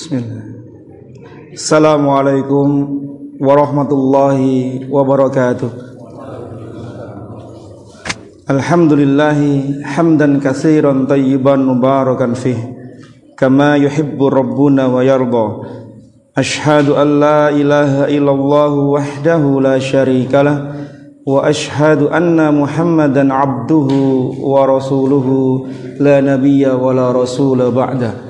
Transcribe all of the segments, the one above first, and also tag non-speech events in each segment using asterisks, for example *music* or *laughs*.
بسم الله. السلام عليكم ورحمة الله وبركاته. الحمد لله حمدا كثيرا طيبا مباركا فيه كما يحب ربنا ويرضى. أشهد أن لا إله إلا الله وحده لا شريك له وأشهد أن محمدا عبده ورسوله لا نبي ولا رسول بعده.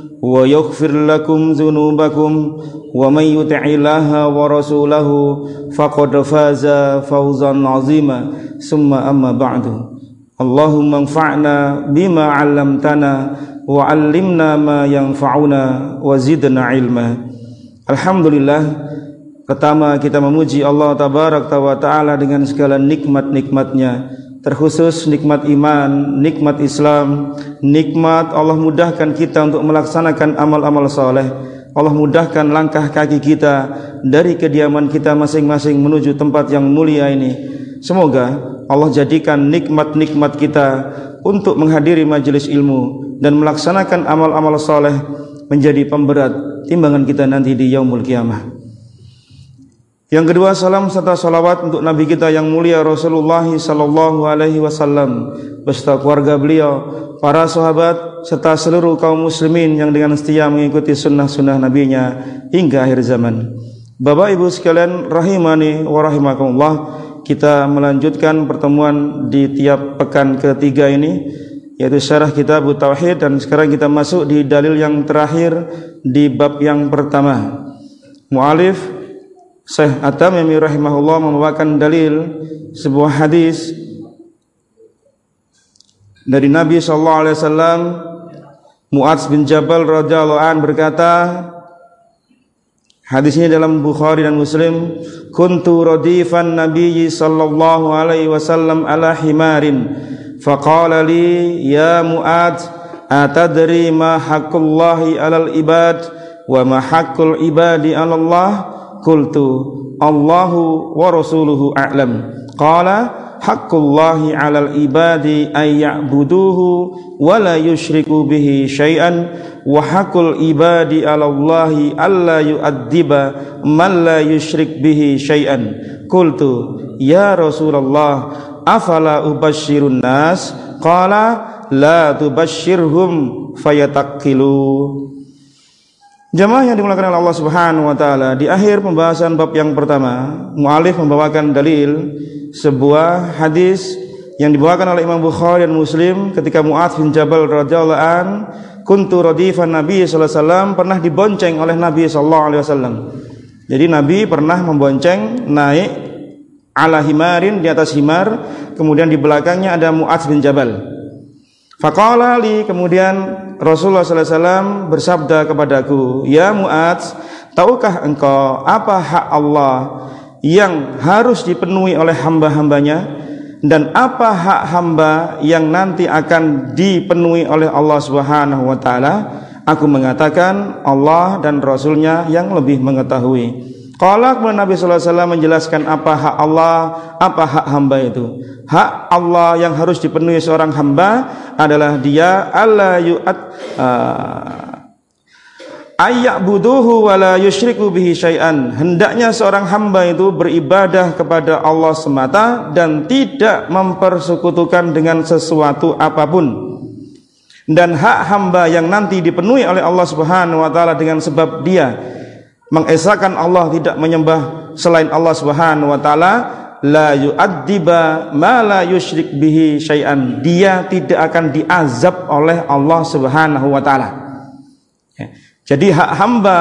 ويغفر لكم ذنوبكم ومن يطع الله ورسوله فقد فاز فوزا عظيما. ثم أما بعد اللهم انفعنا بما علمتنا وعلمنا ما ينفعنا وزدنا علما. Alhamdulillah Pertama kita memuji Allah Tabarak wa Ta'ala dengan segala nikmat-nikmatnya. Terkhusus nikmat iman, nikmat Islam, nikmat Allah mudahkan kita untuk melaksanakan amal-amal soleh. Allah mudahkan langkah kaki kita dari kediaman kita masing-masing menuju tempat yang mulia ini. Semoga Allah jadikan nikmat-nikmat kita untuk menghadiri majelis ilmu dan melaksanakan amal-amal soleh menjadi pemberat timbangan kita nanti di yaumul kiamah. Yang kedua salam serta salawat untuk Nabi kita yang mulia Rasulullah sallallahu alaihi wasallam beserta keluarga beliau, para sahabat serta seluruh kaum muslimin yang dengan setia mengikuti sunnah-sunnah nabinya hingga akhir zaman. Bapak Ibu sekalian rahimani wa rahimakumullah, kita melanjutkan pertemuan di tiap pekan ketiga ini yaitu syarah kitab tauhid dan sekarang kita masuk di dalil yang terakhir di bab yang pertama. Mualif Syekh At-Tamimi rahimahullah membawakan dalil sebuah hadis dari Nabi sallallahu alaihi wasallam. Muadz bin Jabal radhiyallahu an berkata Hadis ini dalam Bukhari dan Muslim kuntu radifan Nabi sallallahu alaihi wasallam ala himarin faqala li ya Muadz atadri ma haqqullahi alal ibad wa ma haqqul ibadi 'ala Qultu Allahu wa rasuluhu a'lam qala haqqullahi 'alal ibadi ay ya'buduhu wa la yusyriku bihi syai'an wa haqqul ibadi 'alallahi alla yu'addiba man la yusyrik bihi syai'an qultu ya rasulullah afala ubashshirun nas qala la tubashshirhum fayatakkilu Jamaah yang dimulakan oleh Allah Subhanahu wa taala, di akhir pembahasan bab yang pertama, mualif membawakan dalil sebuah hadis yang dibawakan oleh Imam Bukhari dan Muslim ketika Muadz bin Jabal radhiyallahu an kuntu radifan Nabi sallallahu alaihi wasallam pernah dibonceng oleh Nabi sallallahu alaihi wasallam. Jadi Nabi pernah membonceng naik ala himarin di atas himar, kemudian di belakangnya ada Muadz bin Jabal. Faqala li kemudian Rasulullah sallallahu alaihi wasallam bersabda kepadaku, "Ya Muadz, tahukah engkau apa hak Allah yang harus dipenuhi oleh hamba-hambanya dan apa hak hamba yang nanti akan dipenuhi oleh Allah Subhanahu wa taala?" Aku mengatakan Allah dan Rasulnya yang lebih mengetahui. Qala Nabi sallallahu alaihi wasallam menjelaskan apa hak Allah, apa hak hamba itu. Hak Allah yang harus dipenuhi seorang hamba adalah dia alla yu'at uh, ayak buduhu wala yusyriku bihi syai'an. Hendaknya seorang hamba itu beribadah kepada Allah semata dan tidak mempersekutukan dengan sesuatu apapun. Dan hak hamba yang nanti dipenuhi oleh Allah Subhanahu wa taala dengan sebab dia mengesahkan Allah tidak menyembah selain Allah Subhanahu wa taala la yu'addiba ma la yusyrik bihi syai'an. Dia tidak akan diazab oleh Allah Subhanahu wa taala. Ya. Jadi hak hamba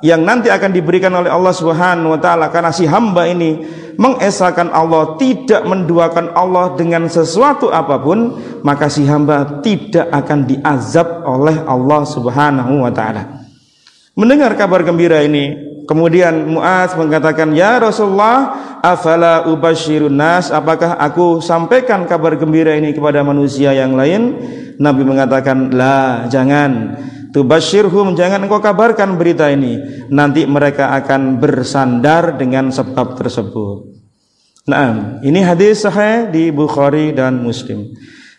yang nanti akan diberikan oleh Allah Subhanahu wa taala karena si hamba ini mengesahkan Allah, tidak menduakan Allah dengan sesuatu apa pun, maka si hamba tidak akan diazab oleh Allah Subhanahu wa taala. Mendengar kabar gembira ini, kemudian Muaz mengatakan, "Ya Rasulullah, afala nas? Apakah aku sampaikan kabar gembira ini kepada manusia yang lain?" Nabi mengatakan, "La, jangan." Tubashirhum jangan engkau kabarkan berita ini nanti mereka akan bersandar dengan sebab tersebut. Nah, ini hadis sahih di Bukhari dan Muslim.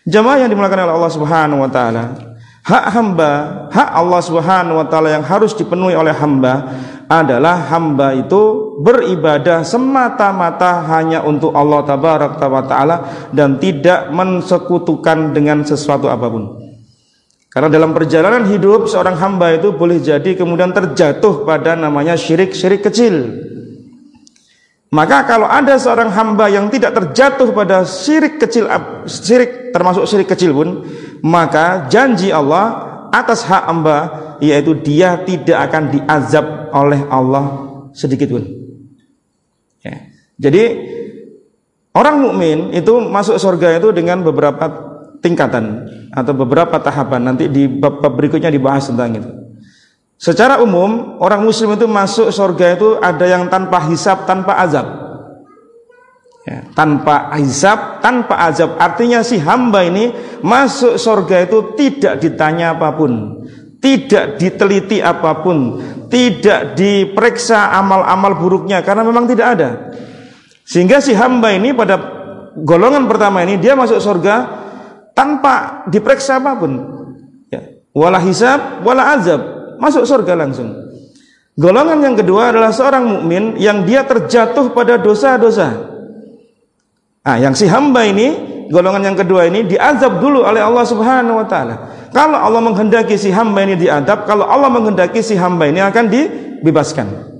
Jamaah yang dimulakan oleh Allah Subhanahu wa taala, hak hamba, hak Allah Subhanahu wa taala yang harus dipenuhi oleh hamba adalah hamba itu beribadah semata-mata hanya untuk Allah tabarak taala dan tidak mensekutukan dengan sesuatu apa pun. Karena dalam perjalanan hidup seorang hamba itu boleh jadi kemudian terjatuh pada namanya syirik-syirik kecil. Maka kalau ada seorang hamba yang tidak terjatuh pada syirik kecil, syirik termasuk syirik kecil pun, maka janji Allah atas hak hamba yaitu dia tidak akan diazab oleh Allah sedikit pun. Ya. Jadi orang mukmin itu masuk surga itu dengan beberapa tingkatan atau beberapa tahapan nanti di bab-bab berikutnya dibahas tentang itu. Secara umum orang muslim itu masuk surga itu ada yang tanpa hisap, tanpa azab. Ya, tanpa hisap, tanpa azab. Artinya si hamba ini masuk surga itu tidak ditanya apa pun, tidak diteliti apa pun, tidak diperiksa amal-amal buruknya karena memang tidak ada. Sehingga si hamba ini pada golongan pertama ini dia masuk surga tanpa diperiksa apa pun. Ya. Wala hisab, wala azab, masuk surga langsung. Golongan yang kedua adalah seorang mukmin yang dia terjatuh pada dosa-dosa. Ah, yang si hamba ini, golongan yang kedua ini diazab dulu oleh Allah Subhanahu wa taala. Kalau Allah menghendaki si hamba ini diadab, kalau Allah menghendaki si hamba ini akan dibebaskan.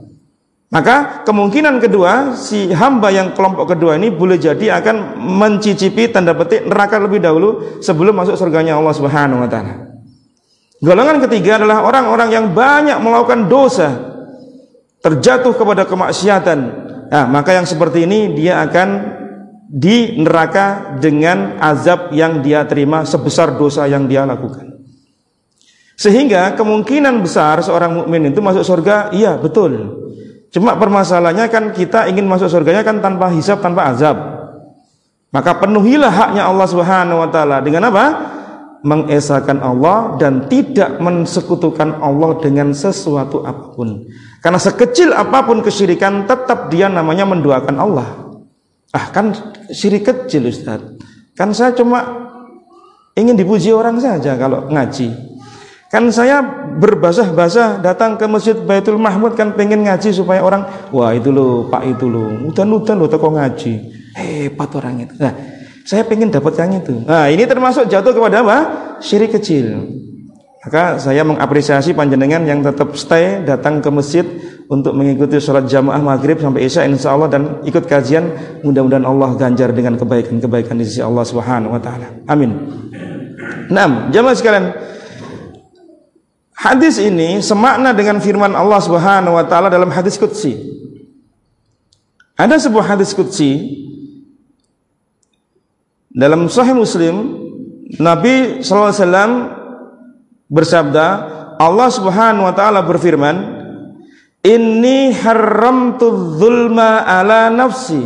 Maka kemungkinan kedua si hamba yang kelompok kedua ini boleh jadi akan mencicipi tanda petik neraka lebih dahulu sebelum masuk surganya Allah Subhanahu wa taala. Golongan ketiga adalah orang-orang yang banyak melakukan dosa, terjatuh kepada kemaksiatan. Nah, maka yang seperti ini dia akan di neraka dengan azab yang dia terima sebesar dosa yang dia lakukan. Sehingga kemungkinan besar seorang mukmin itu masuk surga, iya betul. Cuma permasalahannya kan kita ingin masuk surganya kan tanpa hisab, tanpa azab. Maka penuhilah haknya Allah Subhanahu wa taala dengan apa? Mengesahkan Allah dan tidak mensekutukan Allah dengan sesuatu apa pun. Karena sekecil apa pun kesyirikan tetap dia namanya menduakan Allah. Ah kan syirik kecil Ustaz. Kan saya cuma ingin dipuji orang saja kalau ngaji. Kan saya berbasah-basah datang ke Masjid Baitul Mahmud kan pengen ngaji supaya orang, wah itu loh Pak itu loh, udan-udan loh toko ngaji. Hebat orang itu. Nah, saya pengen dapat yang itu. Nah, ini termasuk jatuh kepada apa? Syirik kecil. Maka saya mengapresiasi panjenengan yang tetap stay datang ke masjid untuk mengikuti sholat jamaah maghrib sampai isya insya Allah dan ikut kajian mudah-mudahan Allah ganjar dengan kebaikan-kebaikan di sisi Allah Subhanahu Wa Taala. Amin. Enam, jamaah sekalian, Hadis ini semakna dengan firman Allah Subhanahu wa taala dalam hadis qudsi. Ada sebuah hadis qudsi dalam sahih Muslim Nabi wasallam bersabda, Allah Subhanahu wa taala berfirman, "Inni haramtu dzulma ala nafsi."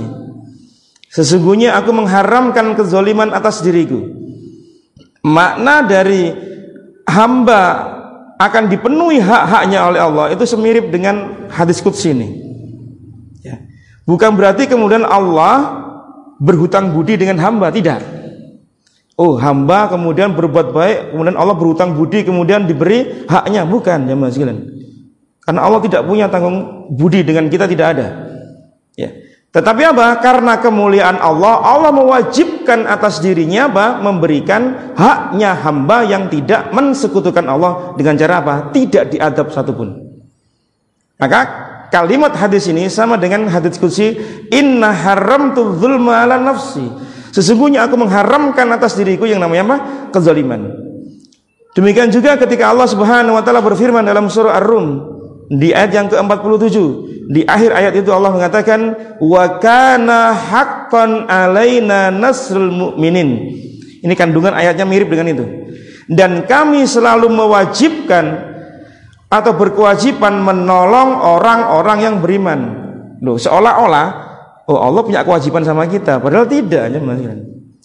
Sesungguhnya aku mengharamkan kezaliman atas diriku. Makna dari hamba akan dipenuhi hak-haknya oleh Allah itu semirip dengan hadis qudsi ini. Ya. Bukan berarti kemudian Allah berhutang budi dengan hamba, tidak. Oh, hamba kemudian berbuat baik, kemudian Allah berhutang budi, kemudian diberi haknya, bukan ya Mas Karena Allah tidak punya tanggung budi dengan kita tidak ada. Ya. Tetapi apa? Karena kemuliaan Allah, Allah mewajibkan atas dirinya apa? Memberikan haknya hamba yang tidak mensekutukan Allah dengan cara apa? Tidak diadab satupun. Maka kalimat hadis ini sama dengan hadis kursi inna haramtu dzulma ala nafsi sesungguhnya aku mengharamkan atas diriku yang namanya apa kezaliman demikian juga ketika Allah Subhanahu wa taala berfirman dalam surah Ar-Rum di ayat yang ke-47 di akhir ayat itu Allah mengatakan wa kana haqqan alaina nasrul mu'minin ini kandungan ayatnya mirip dengan itu dan kami selalu mewajibkan atau berkewajiban menolong orang-orang yang beriman. Loh, seolah-olah oh Allah punya kewajiban sama kita, padahal tidak ya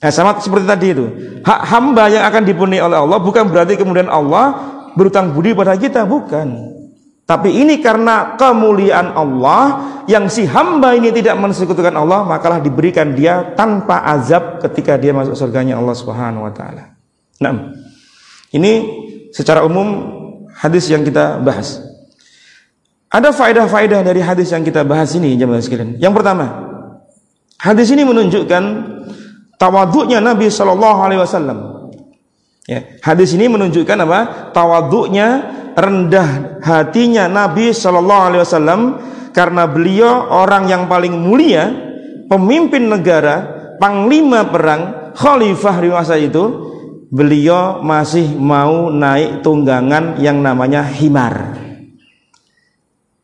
Nah, sama seperti tadi itu. Hak hamba yang akan dipenuhi oleh Allah bukan berarti kemudian Allah berutang budi pada kita, bukan. Tapi ini karena kemuliaan Allah yang si hamba ini tidak mensekutukan Allah, makalah diberikan dia tanpa azab ketika dia masuk surganya Allah Subhanahu wa taala. Nah, ini secara umum hadis yang kita bahas. Ada faedah-faedah dari hadis yang kita bahas ini jemaah sekalian. Yang pertama, hadis ini menunjukkan tawaduknya Nabi Shallallahu Alaihi Wasallam. Ya, hadis ini menunjukkan apa? Tawaduknya, rendah hatinya Nabi Shallallahu Alaihi Wasallam karena beliau orang yang paling mulia, pemimpin negara, panglima perang, khalifah di masa itu, beliau masih mau naik tunggangan yang namanya himar.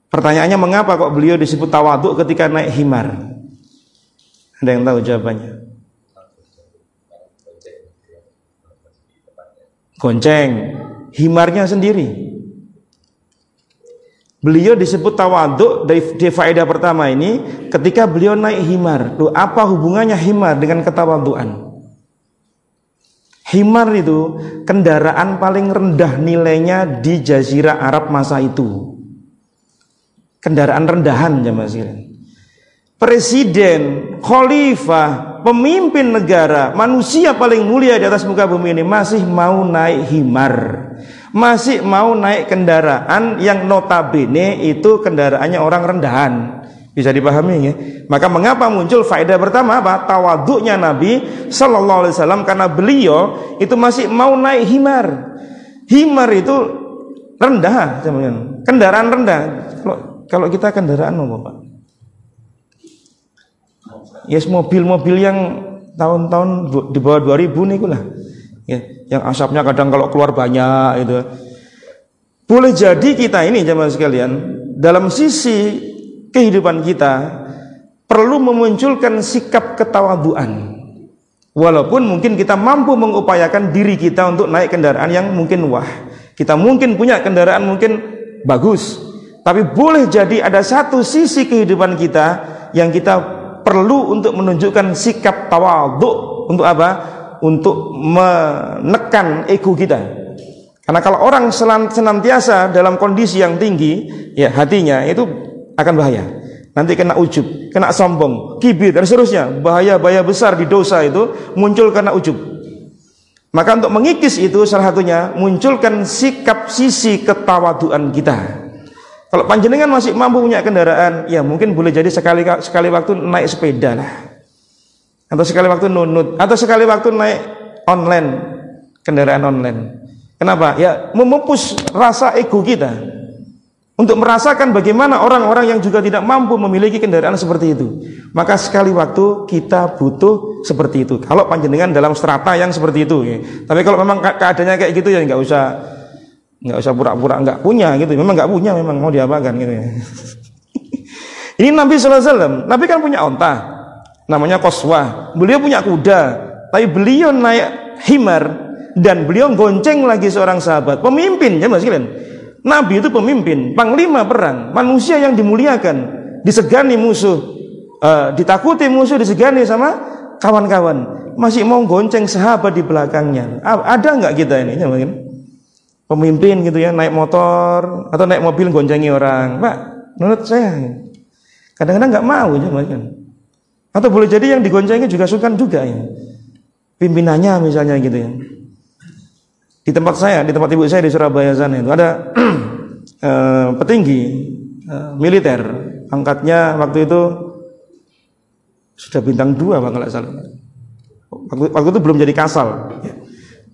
Pertanyaannya mengapa kok beliau disebut tawaduk ketika naik himar? Ada yang tahu jawabannya? Gonceng, himarnya sendiri. Beliau disebut tawaduk dari faedah pertama ini ketika beliau naik himar. Loh, apa hubungannya himar dengan ketawaduan? Himar itu kendaraan paling rendah nilainya di Jazirah Arab masa itu. Kendaraan rendahan jamaah sekalian. Presiden, khalifah, pemimpin negara, manusia paling mulia di atas muka bumi ini masih mau naik himar. Masih mau naik kendaraan yang notabene itu kendaraannya orang rendahan. Bisa dipahami ya. Maka mengapa muncul faedah pertama apa? Tawaduknya Nabi Sallallahu Alaihi Wasallam karena beliau itu masih mau naik himar. Himar itu rendah, teman kendaraan rendah. Kalau kalau kita kendaraan apa pak? Yes mobil-mobil yang tahun-tahun di bawah 2000 nih lah. Ya, yang asapnya kadang kalau keluar banyak itu. Boleh jadi kita ini zaman sekalian dalam sisi kehidupan kita perlu memunculkan sikap ketawaduan. Walaupun mungkin kita mampu mengupayakan diri kita untuk naik kendaraan yang mungkin wah. Kita mungkin punya kendaraan mungkin bagus. Tapi boleh jadi ada satu sisi kehidupan kita yang kita perlu untuk menunjukkan sikap tawaduk untuk apa? Untuk menekan ego kita. Karena kalau orang senantiasa dalam kondisi yang tinggi, ya hatinya itu akan bahaya. Nanti kena ujub, kena sombong, kibir dan seterusnya. Bahaya-bahaya besar di dosa itu muncul karena ujub. Maka untuk mengikis itu salah satunya munculkan sikap sisi ketawaduan kita. Kalau panjenengan masih mampu punya kendaraan, ya mungkin boleh jadi sekali sekali waktu naik sepeda lah. Atau sekali waktu nunut, atau sekali waktu naik online, kendaraan online. Kenapa? Ya memupus rasa ego kita untuk merasakan bagaimana orang-orang yang juga tidak mampu memiliki kendaraan seperti itu. Maka sekali waktu kita butuh seperti itu. Kalau panjenengan dalam strata yang seperti itu, ya. tapi kalau memang keadaannya kayak gitu ya nggak usah nggak usah pura-pura nggak punya gitu. Memang nggak punya, memang mau diapakan gitu ya. *laughs* Ini Nabi Wasallam. Nabi kan punya onta, namanya koswah. Beliau punya kuda, tapi beliau naik himar dan beliau gonceng lagi seorang sahabat, pemimpin ya mas kalian Nabi itu pemimpin, panglima perang, manusia yang dimuliakan, disegani musuh, uh, ditakuti musuh, disegani sama kawan-kawan. Masih mau gonceng sahabat di belakangnya. Ada nggak kita ini? Ya, mungkin pemimpin gitu ya, naik motor atau naik mobil goncengi orang. Pak, menurut saya kadang-kadang nggak mau ya, mungkin. Atau boleh jadi yang digoncengi juga sukan juga ya. Pimpinannya misalnya gitu ya. Di tempat saya, di tempat ibu saya di Surabaya sana itu ada uh, *clears throat* petinggi uh, militer, angkatnya waktu itu sudah bintang dua bang kalau salah. Waktu, waktu itu belum jadi kasal, ya.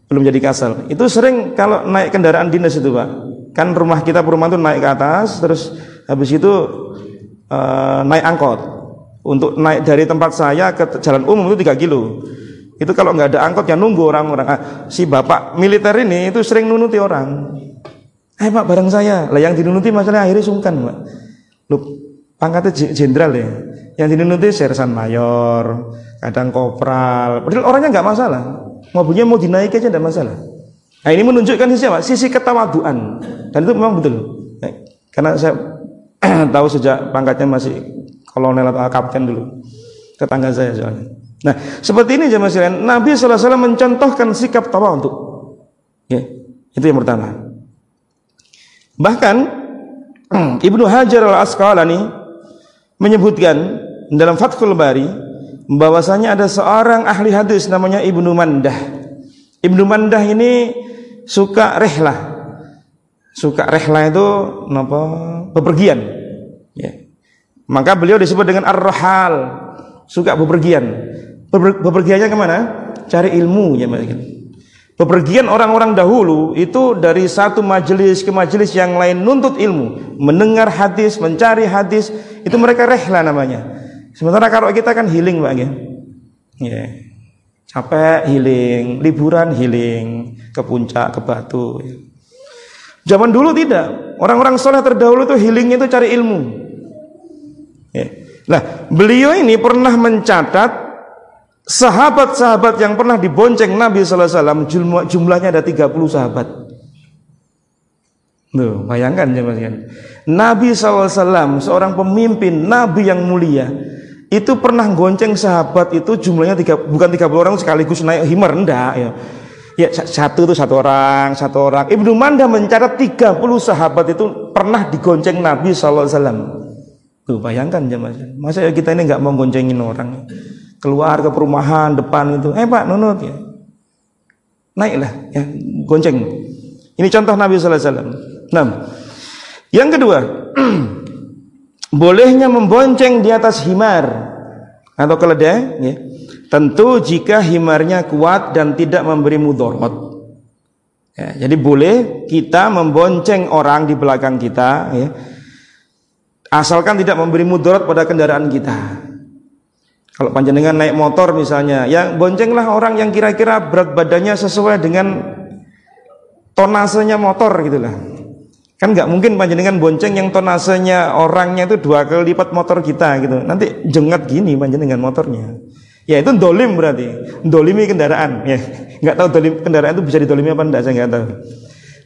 belum jadi kasal. Itu sering kalau naik kendaraan dinas itu pak, kan rumah kita perumahan itu naik ke atas, terus habis itu uh, naik angkot untuk naik dari tempat saya ke jalan umum itu 3 kilo. Itu kalau nggak ada angkot ya nunggu orang-orang. Ah, si bapak militer ini itu sering nunuti orang. Eh pak bareng saya. Lah yang dinunuti masalah akhirnya sungkan pak. Lu pangkatnya jenderal ya? Yang dinunuti sersan mayor kadang kopral. Padahal orangnya nggak masalah. Mobilnya mau dinaiki aja tidak masalah. Nah ini menunjukkan sisi apa? Sisi ketawaduan. Dan itu memang betul. Ya, karena saya *clears throat* tahu sejak pangkatnya masih kolonel atau kapten dulu tetangga saya soalnya nah seperti ini jemaah sekalian Nabi SAW mencontohkan sikap tawadhu ya, itu yang pertama bahkan *clears throat* Ibnu Hajar al-Asqalani menyebutkan dalam Fathul Bari bahwasanya ada seorang ahli hadis namanya Ibnu Mandah. Ibnu Mandah ini suka rehlah. Suka rehlah itu apa? bepergian. Maka beliau disebut dengan ar-rahal, suka bepergian. Beper, bepergiannya ke mana? Cari ilmu ya Bepergian orang-orang dahulu itu dari satu majelis ke majelis yang lain nuntut ilmu, mendengar hadis, mencari hadis, itu mereka rehlah namanya. Sementara kalau kita kan healing Pak ya. Yeah. Capek healing, liburan healing, ke puncak, ke batu. Ya. Zaman dulu tidak. Orang-orang soleh terdahulu itu healingnya itu cari ilmu. Ya. Nah, beliau ini pernah mencatat sahabat-sahabat yang pernah dibonceng Nabi Sallallahu Alaihi Wasallam jumlahnya ada 30 sahabat. Tuh, bayangkan jemaah Nabi SAW seorang pemimpin Nabi yang mulia itu pernah gonceng sahabat itu jumlahnya tiga, bukan 30 orang sekaligus naik himar enggak ya. Ya satu itu satu orang, satu orang. Ibnu Manda mencatat 30 sahabat itu pernah digonceng Nabi sallallahu alaihi. Tuh bayangkan jemaah. Masa ya kita ini nggak mau goncengin orang. Keluar ke perumahan depan itu, "Eh Pak, nunut ya." Naiklah ya, gonceng. Ini contoh Nabi sallallahu alaihi wasallam. Nah, yang kedua, *clears throat* bolehnya membonceng di atas himar atau keledai ya. tentu jika himarnya kuat dan tidak memberi mudarat ya, jadi boleh kita membonceng orang di belakang kita ya. Asalkan tidak memberi mudarat pada kendaraan kita kalau panjenengan naik motor misalnya yang boncenglah orang yang kira-kira berat badannya sesuai dengan tonasenya motor gitulah Kan nggak mungkin panjenengan bonceng yang tonasenya orangnya itu dua kali lipat motor kita gitu. Nanti jengat gini panjenengan motornya. Ya itu dolim berarti, dolimi kendaraan. Ya nggak tahu dolim kendaraan itu bisa didolimi apa enggak saya nggak tahu.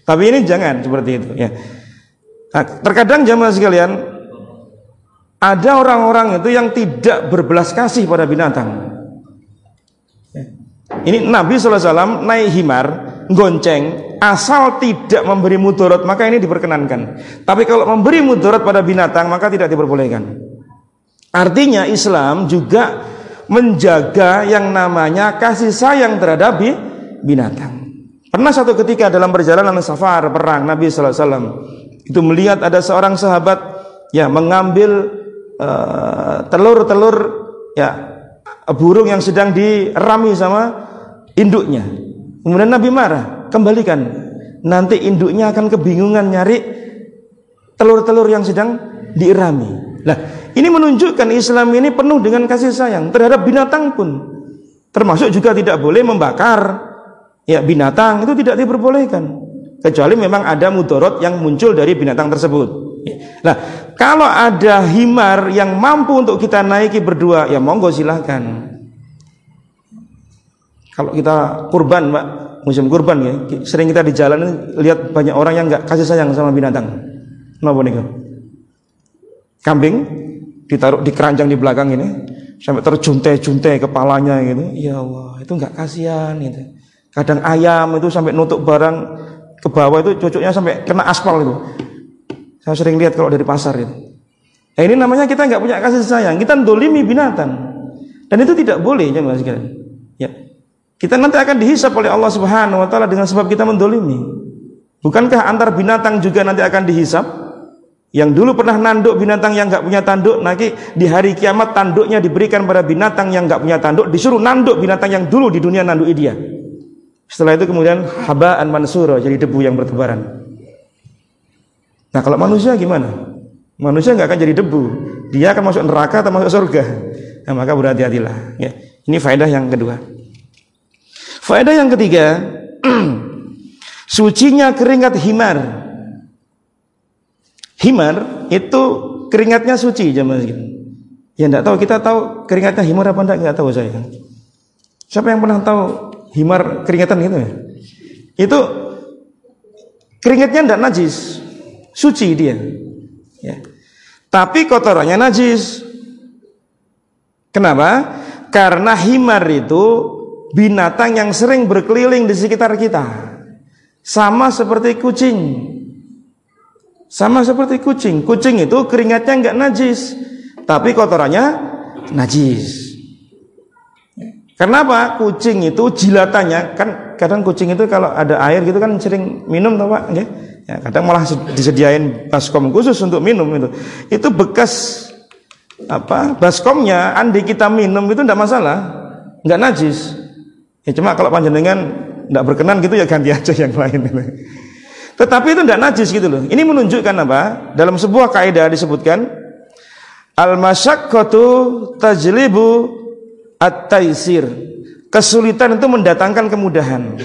Tapi ini jangan seperti itu. Ya. Nah, terkadang jamaah sekalian ada orang-orang itu yang tidak berbelas kasih pada binatang. Ini Nabi SAW naik himar, gonceng, asal tidak memberi mudarat maka ini diperkenankan. Tapi kalau memberi mudarat pada binatang maka tidak diperbolehkan. Artinya Islam juga menjaga yang namanya kasih sayang terhadap binatang. Pernah satu ketika dalam perjalanan safar perang Nabi wasallam itu melihat ada seorang sahabat ya mengambil telur-telur uh, ya burung yang sedang dirami sama induknya. Kemudian Nabi marah kembalikan. Nanti induknya akan kebingungan nyari telur-telur yang sedang diirami. Nah, ini menunjukkan Islam ini penuh dengan kasih sayang terhadap binatang pun. Termasuk juga tidak boleh membakar ya binatang itu tidak diperbolehkan kecuali memang ada mudorot yang muncul dari binatang tersebut. Nah, kalau ada himar yang mampu untuk kita naiki berdua, ya monggo silahkan. Kalau kita kurban, Mbak, musim kurban ya, sering kita di jalan lihat banyak orang yang nggak kasih sayang sama binatang. Napa nih? Kambing ditaruh di keranjang di belakang ini sampai terjuntai-juntai kepalanya gitu. Ya Allah, itu nggak kasihan gitu. Kadang ayam itu sampai nutup barang ke bawah itu cocoknya sampai kena aspal itu. Saya sering lihat kalau dari pasar itu. Nah, ini namanya kita nggak punya kasih sayang, kita dolimi binatang. Dan itu tidak boleh ya Mas Ya. Kita nanti akan dihisap oleh Allah Subhanahu wa taala dengan sebab kita mendolimi. Bukankah antar binatang juga nanti akan dihisap? Yang dulu pernah nanduk binatang yang nggak punya tanduk, nanti di hari kiamat tanduknya diberikan pada binatang yang nggak punya tanduk, disuruh nanduk binatang yang dulu di dunia nanduk dia. Setelah itu kemudian habaan mansura jadi debu yang bertebaran. Nah kalau manusia gimana? Manusia nggak akan jadi debu. Dia akan masuk neraka atau masuk surga. Nah, maka berhati-hatilah. Ya. Ini faedah yang kedua. Faedah yang ketiga, *clears throat* sucinya keringat himar. Himar itu keringatnya suci jemaah sekalian. Ya enggak tahu kita tahu keringatnya himar apa enggak enggak tahu saya. Siapa yang pernah tahu himar keringatan gitu ya? Itu keringatnya enggak najis, suci dia. Ya. Tapi kotorannya najis. Kenapa? Karena himar itu binatang yang sering berkeliling di sekitar kita. Sama seperti kucing. Sama seperti kucing. Kucing itu keringatnya enggak najis tapi kotorannya najis. Kenapa? Kucing itu jilatannya kan kadang kucing itu kalau ada air gitu kan sering minum tau Pak, kadang malah disediain baskom khusus untuk minum itu. Itu bekas apa? Baskomnya andi kita minum itu tidak masalah, nggak najis. Ya cuma kalau panjenengan tidak berkenan gitu ya ganti *laughs* aja yang lain. Tetapi itu tidak najis gitu loh. Ini menunjukkan apa? Dalam sebuah kaidah disebutkan Al-masyaqqatu tajlibu at-taisir. Kesulitan itu mendatangkan kemudahan.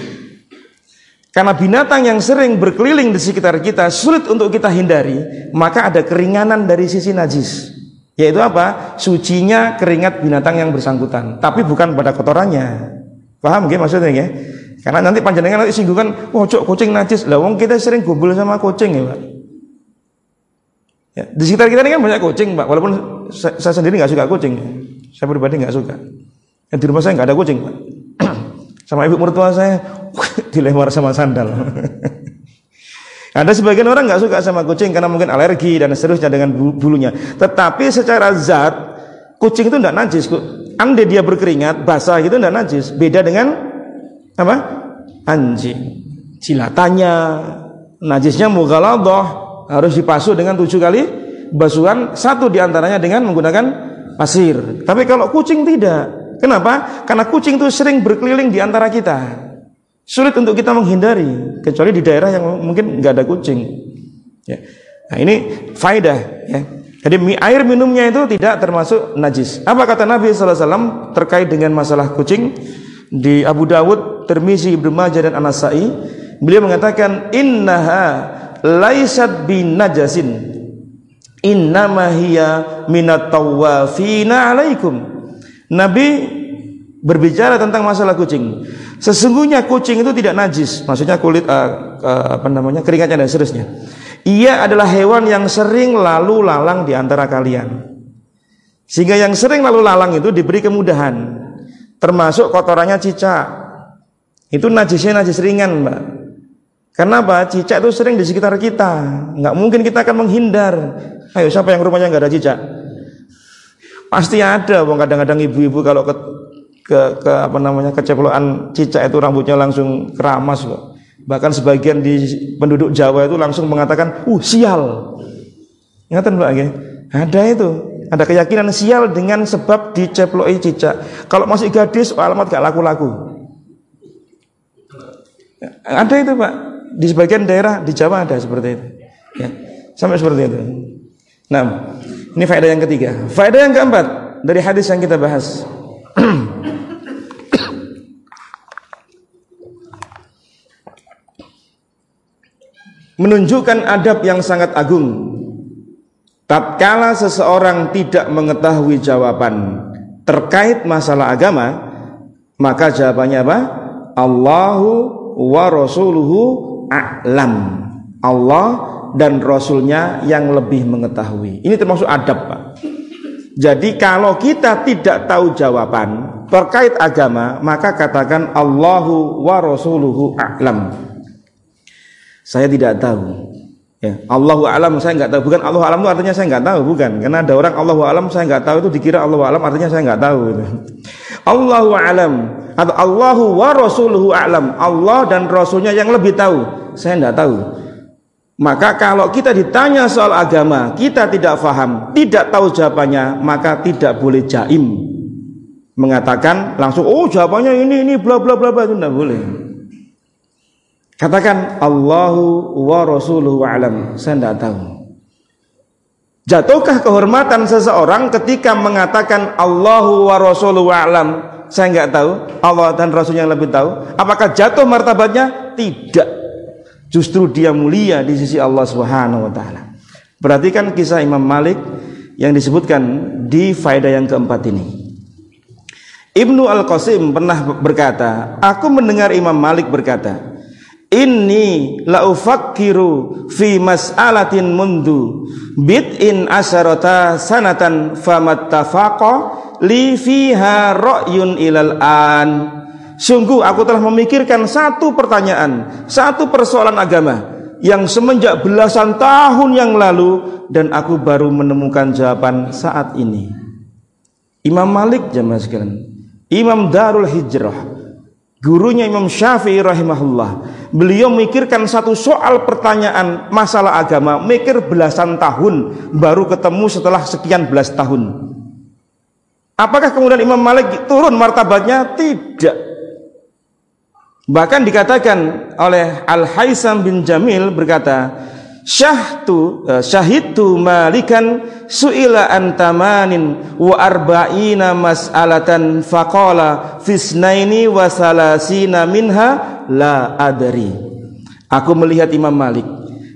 Karena binatang yang sering berkeliling di sekitar kita sulit untuk kita hindari, maka ada keringanan dari sisi najis. Yaitu apa? Sucinya keringat binatang yang bersangkutan, tapi bukan pada kotorannya. Paham gak maksudnya ya? Karena nanti panjenengan nanti singgungan, oh cok kucing najis. Lah wong kita sering gubul sama kucing ya, Pak. Ya, di sekitar kita ini kan banyak kucing, Pak. Walaupun saya, saya sendiri nggak suka kucing, saya pribadi nggak suka. Ya, di rumah saya nggak ada kucing, Pak. Sama ibu mertua saya dilempar sama sandal. *laughs* ada sebagian orang nggak suka sama kucing karena mungkin alergi dan seterusnya dengan bulunya. Tetapi secara zat kucing itu tidak najis. Andai dia berkeringat basah itu tidak najis. Beda dengan apa? Anjing. Jilatannya, najisnya mughaladah harus dipasuh dengan tujuh kali basuhan satu di antaranya dengan menggunakan pasir tapi kalau kucing tidak kenapa? Karena kucing itu sering berkeliling di antara kita. Sulit untuk kita menghindari kecuali di daerah yang mungkin nggak ada kucing. Ya. nah ini faedah ya. Jadi air minumnya itu tidak termasuk najis. Apa kata Nabi SAW terkait dengan masalah kucing? Di Abu Dawud, Termizi, Ibnu Majah dan Anasai beliau mengatakan innaha laisat bin najasin. Innama hiya minat tawafina alaikum Nabi berbicara tentang masalah kucing sesungguhnya kucing itu tidak najis maksudnya kulit uh, uh, apa namanya keringatnya dan seterusnya ia adalah hewan yang sering lalu lalang di antara kalian sehingga yang sering lalu lalang itu diberi kemudahan termasuk kotorannya cicak itu najisnya najis ringan mbak karena apa? Cicak itu sering di sekitar kita. Nggak mungkin kita akan menghindar. Ayo siapa yang rumahnya nggak ada cicak? Pasti ada. Wong kadang-kadang ibu-ibu kalau ke, ke, ke apa namanya keceploan cicak itu rambutnya langsung keramas kok. Bahkan sebagian di penduduk Jawa itu langsung mengatakan, "Uh, sial." Ingatan Pak ya? Ada itu. Ada keyakinan sial dengan sebab diceploi cicak. Kalau masih gadis, alamat gak laku-laku. Ada itu Pak di sebagian daerah di Jawa ada seperti itu. Ya, sampai seperti itu. Nah, ini faedah yang ketiga. Faedah yang keempat dari hadis yang kita bahas. *clears throat* Menunjukkan adab yang sangat agung. Tatkala seseorang tidak mengetahui jawaban terkait masalah agama, maka jawabannya apa? Allahu wa rasuluhu a'lam. Allah dan Rasulnya yang lebih mengetahui. Ini termasuk adab Pak. Jadi kalau kita tidak tahu jawaban terkait agama, maka katakan Allahu wa Rasuluhu a'lam. Saya tidak tahu. Ya, Allahu alam saya nggak tahu. Bukan Allahu alam itu artinya saya nggak tahu, bukan. Karena ada orang Allahu alam saya nggak tahu itu dikira Allahu alam artinya saya nggak tahu. Gitu. Allahu alam atau Allahu wa rasuluhu a'lam. Allah dan rasulnya yang lebih tahu. Saya tidak tahu. Maka kalau kita ditanya soal agama, kita tidak faham, tidak tahu jawabannya, maka tidak boleh jaim. Mengatakan langsung, oh jawabannya ini, ini, bla bla bla bla itu tidak boleh. Katakan Allahu wa rasuluhu a'lam. Saya tidak tahu. Jatuhkah kehormatan seseorang ketika mengatakan Allahu wa rasuluhu a'lam? Saya enggak tahu, Allah dan Rasul yang lebih tahu. Apakah jatuh martabatnya? Tidak. Justru dia mulia di sisi Allah Subhanahu wa taala. Perhatikan kisah Imam Malik yang disebutkan di faedah yang keempat ini. Ibnu Al-Qasim pernah berkata, aku mendengar Imam Malik berkata, Inni la ufakkiru fi mas'alatin mundu bid'in asharata sanatan famattafaqa li fiha ra'yun ilal an. Sungguh aku telah memikirkan satu pertanyaan, satu persoalan agama yang semenjak belasan tahun yang lalu dan aku baru menemukan jawaban saat ini. Imam Malik jamaah sekalian, Imam Darul Hijrah, gurunya Imam Syafi'i rahimahullah beliau mikirkan satu soal pertanyaan masalah agama mikir belasan tahun baru ketemu setelah sekian belas tahun apakah kemudian Imam Malik turun martabatnya? tidak bahkan dikatakan oleh Al-Haisam bin Jamil berkata syahtu uh, syahidtu malikan suila antamanin wa arba'ina mas'alatan faqala fisnaini wa salasina minha la adri. Aku melihat Imam Malik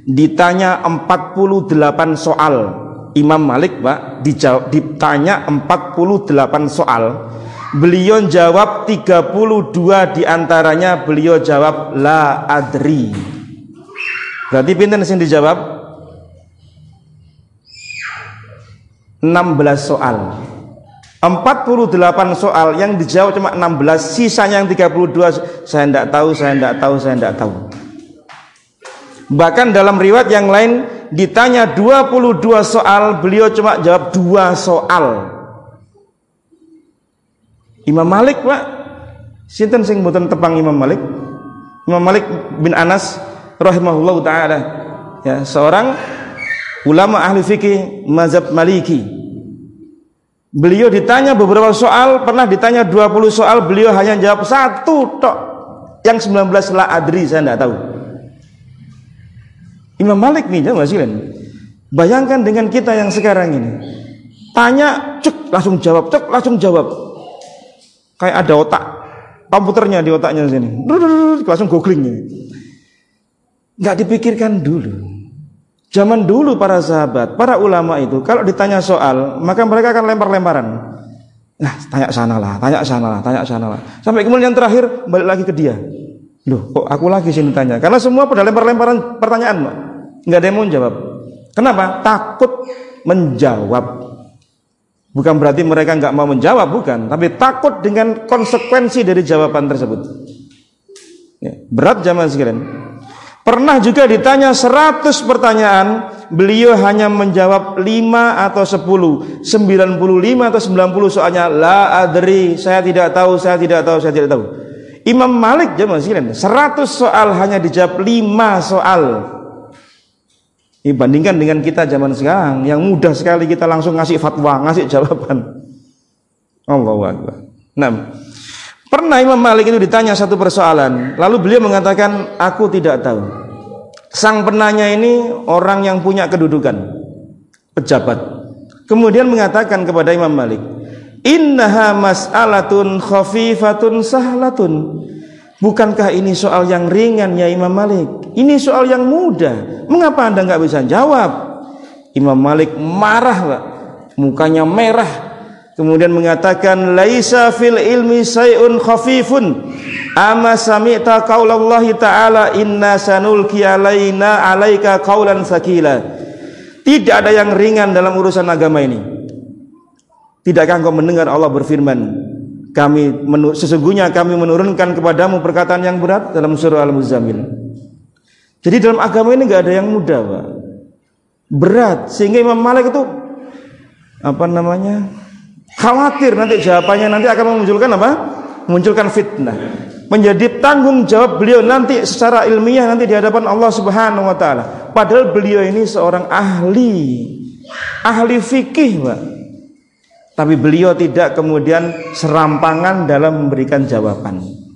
ditanya 48 soal. Imam Malik Pak dijawab, ditanya 48 soal beliau jawab 32 di antaranya beliau jawab la adri Berarti pinten sing dijawab? 16 soal. 48 soal yang dijawab cuma 16, sisanya yang 32 saya tidak tahu, saya tidak tahu, saya tidak tahu. Bahkan dalam riwayat yang lain ditanya 22 soal, beliau cuma jawab 2 soal. Imam Malik, Pak. Sinten sing mboten tepang Imam Malik? Imam Malik bin Anas rahimahullah taala. Ya seorang ulama ahli fikih mazhab Maliki. Beliau ditanya beberapa soal pernah ditanya 20 soal beliau hanya jawab satu tok. Yang 19 la adri saya tidak tahu. Imam Malik nih jangan sih bayangkan dengan kita yang sekarang ini. Tanya cek langsung jawab cek langsung jawab kayak ada otak komputernya di otaknya sini langsung googling nggak dipikirkan dulu. Zaman dulu para sahabat, para ulama itu kalau ditanya soal, maka mereka akan lempar-lemparan. Nah, tanya sana lah, tanya sana lah, tanya sana lah. Sampai kemudian yang terakhir balik lagi ke dia. Loh, kok aku lagi sini tanya? Karena semua pada lempar-lemparan pertanyaan, Pak. Enggak ada yang mau jawab. Kenapa? Takut menjawab. Bukan berarti mereka nggak mau menjawab, bukan. Tapi takut dengan konsekuensi dari jawaban tersebut. Ya, berat zaman sekalian. Pernah juga ditanya 100 pertanyaan, beliau hanya menjawab 5 atau 10, 95 atau 90 soalnya la adri, saya tidak tahu, saya tidak tahu, saya tidak tahu. Imam Malik zaman sekalian 100 soal hanya dijawab 5 soal. Dibandingkan dengan kita zaman sekarang yang mudah sekali kita langsung ngasih fatwa, ngasih jawaban. Allahu Akbar. Nah, Pernah Imam Malik itu ditanya satu persoalan, lalu beliau mengatakan, "Aku tidak tahu." Sang penanya ini orang yang punya kedudukan, pejabat. Kemudian mengatakan kepada Imam Malik, "Innaha mas'alatun khafifatun sahlatun." Bukankah ini soal yang ringan ya Imam Malik? Ini soal yang mudah. Mengapa Anda nggak bisa jawab? Imam Malik marah, Pak. Mukanya merah, Kemudian mengatakan laisa fil ilmi sayun khafifun. Ama sami'ta qaulallahi ta'ala inna sanulki alaina alaika qaulan sakila. Tidak ada yang ringan dalam urusan agama ini. Tidakkah engkau mendengar Allah berfirman, kami sesungguhnya kami menurunkan kepadamu perkataan yang berat dalam surah Al-Muzammil. Jadi dalam agama ini enggak ada yang mudah, Pak. Berat sehingga Imam Malik itu apa namanya? Khawatir nanti jawabannya nanti akan memunculkan apa? Memunculkan fitnah. Menjadi tanggung jawab beliau nanti secara ilmiah nanti di hadapan Allah Subhanahu wa taala. Padahal beliau ini seorang ahli ahli fikih, Pak. Tapi beliau tidak kemudian serampangan dalam memberikan jawaban.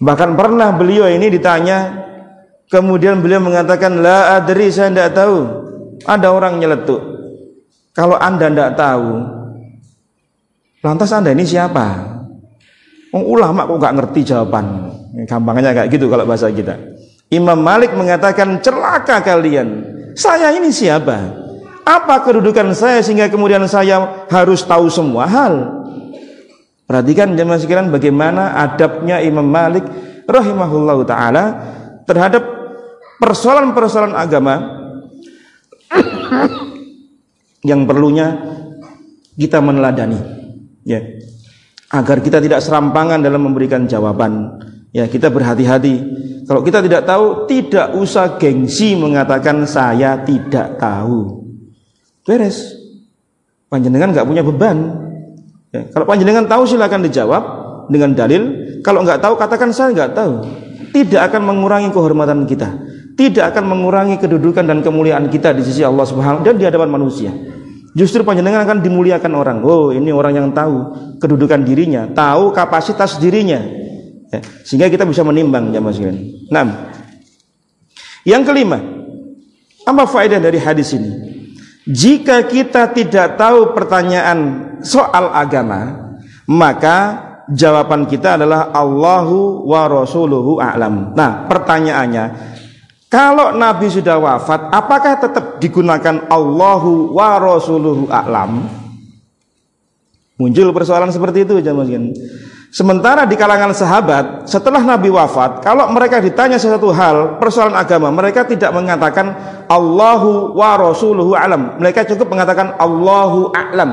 Bahkan pernah beliau ini ditanya, kemudian beliau mengatakan, La adri saya tidak tahu. Ada orang nyeletuk. Kalau Anda tidak tahu, lantas Anda ini siapa? Oh, ulama kok nggak ngerti jawaban. Gampangnya kayak gitu kalau bahasa kita. Imam Malik mengatakan celaka kalian. Saya ini siapa? Apa kedudukan saya sehingga kemudian saya harus tahu semua hal? Perhatikan jemaah sekalian bagaimana adabnya Imam Malik rahimahullahu taala terhadap persoalan-persoalan agama yang perlunya kita meneladani ya. Agar kita tidak serampangan dalam memberikan jawaban ya. Kita berhati-hati. Kalau kita tidak tahu tidak usah gengsi mengatakan saya tidak tahu. Beres. Panjenengan nggak punya beban Ya, kalau panjenengan tahu silakan dijawab dengan dalil. Kalau nggak tahu katakan saya nggak tahu. Tidak akan mengurangi kehormatan kita. Tidak akan mengurangi kedudukan dan kemuliaan kita di sisi Allah Subhanahu dan di hadapan manusia. Justru panjenengan akan dimuliakan orang. Oh, ini orang yang tahu kedudukan dirinya, tahu kapasitas dirinya. Ya, sehingga kita bisa menimbang jamaah sekalian. Nah, yang kelima, apa faedah dari hadis ini? Jika kita tidak tahu pertanyaan soal agama, maka jawaban kita adalah Allahu wa rasuluhu a'lam. Nah, pertanyaannya, kalau Nabi sudah wafat, apakah tetap digunakan Allahu wa rasuluhu a'lam? Muncul persoalan seperti itu jemaah Sementara di kalangan sahabat, setelah Nabi wafat, kalau mereka ditanya sesuatu hal, persoalan agama, mereka tidak mengatakan Allahu wa rasuluhu a'lam. Mereka cukup mengatakan Allahu a'lam.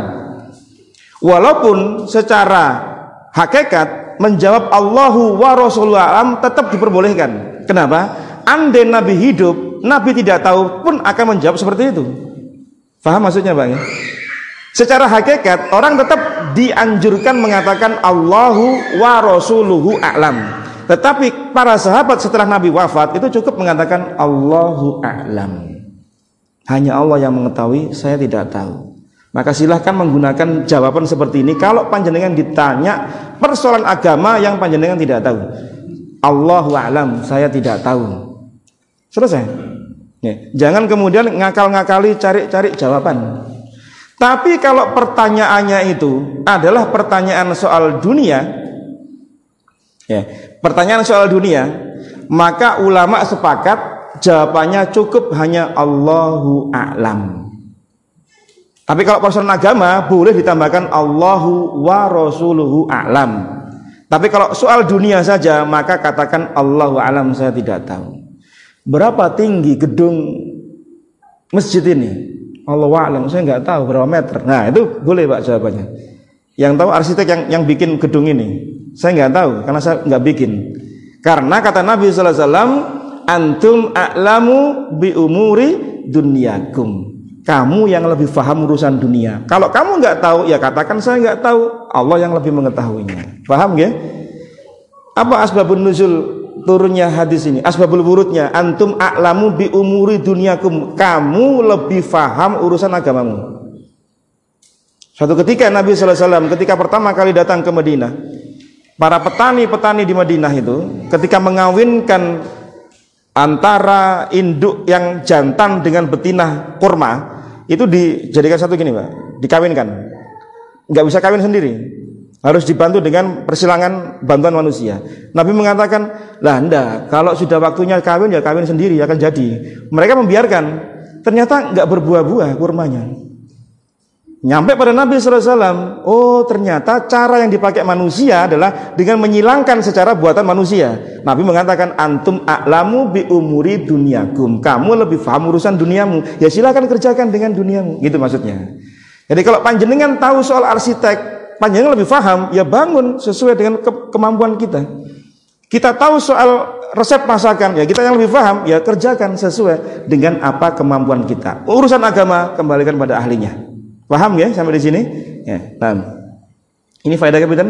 Walaupun secara hakikat menjawab Allahu wa Rasulullah alam tetap diperbolehkan. Kenapa? Andai Nabi hidup, Nabi tidak tahu pun akan menjawab seperti itu. Faham maksudnya Bang? Secara hakikat orang tetap dianjurkan mengatakan Allahu wa Rasuluhu a'lam. Tetapi para sahabat setelah Nabi wafat itu cukup mengatakan Allahu a'lam. Hanya Allah yang mengetahui, saya tidak tahu. Maka silahkan menggunakan jawaban seperti ini kalau panjenengan ditanya persoalan agama yang panjenengan tidak tahu. Allahu a'lam, saya tidak tahu. Selesai. Ya. Jangan kemudian ngakal-ngakali cari-cari jawaban. Tapi kalau pertanyaannya itu adalah pertanyaan soal dunia, ya, pertanyaan soal dunia, maka ulama sepakat jawabannya cukup hanya Allahu a'lam. Tapi kalau persoalan agama boleh ditambahkan Allahu wa rasuluhu a'lam. Tapi kalau soal dunia saja maka katakan Allahu a'lam saya tidak tahu. Berapa tinggi gedung masjid ini? Allahu a'lam saya nggak tahu berapa meter. Nah itu boleh pak jawabannya. Yang tahu arsitek yang yang bikin gedung ini saya nggak tahu karena saya nggak bikin. Karena kata Nabi Wasallam antum a'lamu bi umuri dunyakum kamu yang lebih paham urusan dunia. Kalau kamu nggak tahu, ya katakan saya nggak tahu. Allah yang lebih mengetahuinya. Paham ya? Apa asbabun nuzul turunnya hadis ini? Asbabul wurudnya antum a'lamu bi umuri dunyakum. Kamu lebih paham urusan agamamu. Suatu ketika Nabi SAW ketika pertama kali datang ke Madinah, para petani-petani di Madinah itu ketika mengawinkan antara induk yang jantan dengan betina kurma, itu dijadikan satu gini pak dikawinkan nggak bisa kawin sendiri harus dibantu dengan persilangan bantuan manusia Nabi mengatakan lah ndak kalau sudah waktunya kawin ya kawin sendiri akan jadi mereka membiarkan ternyata nggak berbuah-buah kurmanya Nyampe pada Nabi SAW, oh ternyata cara yang dipakai manusia adalah dengan menyilangkan secara buatan manusia. Nabi mengatakan, antum a'lamu bi umuri duniakum. Kamu lebih paham urusan duniamu. Ya silakan kerjakan dengan duniamu. Gitu maksudnya. Jadi kalau panjenengan tahu soal arsitek, panjenengan lebih paham, ya bangun sesuai dengan ke kemampuan kita. Kita tahu soal resep masakan, ya kita yang lebih paham, ya kerjakan sesuai dengan apa kemampuan kita. Urusan agama kembalikan pada ahlinya. Paham ya sampai di sini? Ya, paham. Ini faedah kapitan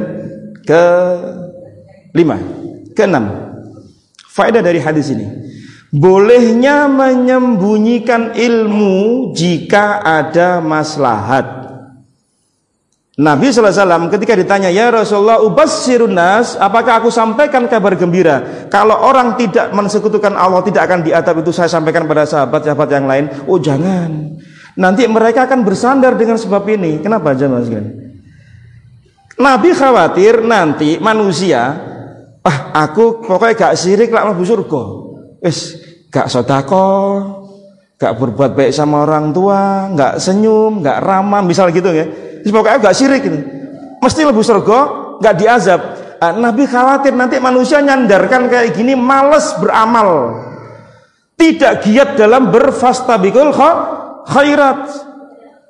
ke lima, ke enam. Faedah dari hadis ini. Bolehnya menyembunyikan ilmu jika ada maslahat. Nabi SAW ketika ditanya, Ya Rasulullah, ubassirun nas, apakah aku sampaikan kabar gembira? Kalau orang tidak mensekutukan Allah, tidak akan diatap itu saya sampaikan pada sahabat-sahabat yang lain. Oh jangan. Nanti mereka akan bersandar dengan sebab ini. Kenapa jangan Nabi khawatir nanti manusia, ah aku pokoknya gak sirik lah mau surga. Wis gak sodako, gak berbuat baik sama orang tua, gak senyum, gak ramah, misal gitu ya pokoknya gak syirik ini. Mesti lebih surga, gak diazab. Nah, Nabi khawatir nanti manusia nyandarkan kayak gini males beramal. Tidak giat dalam berfastabikul khairat.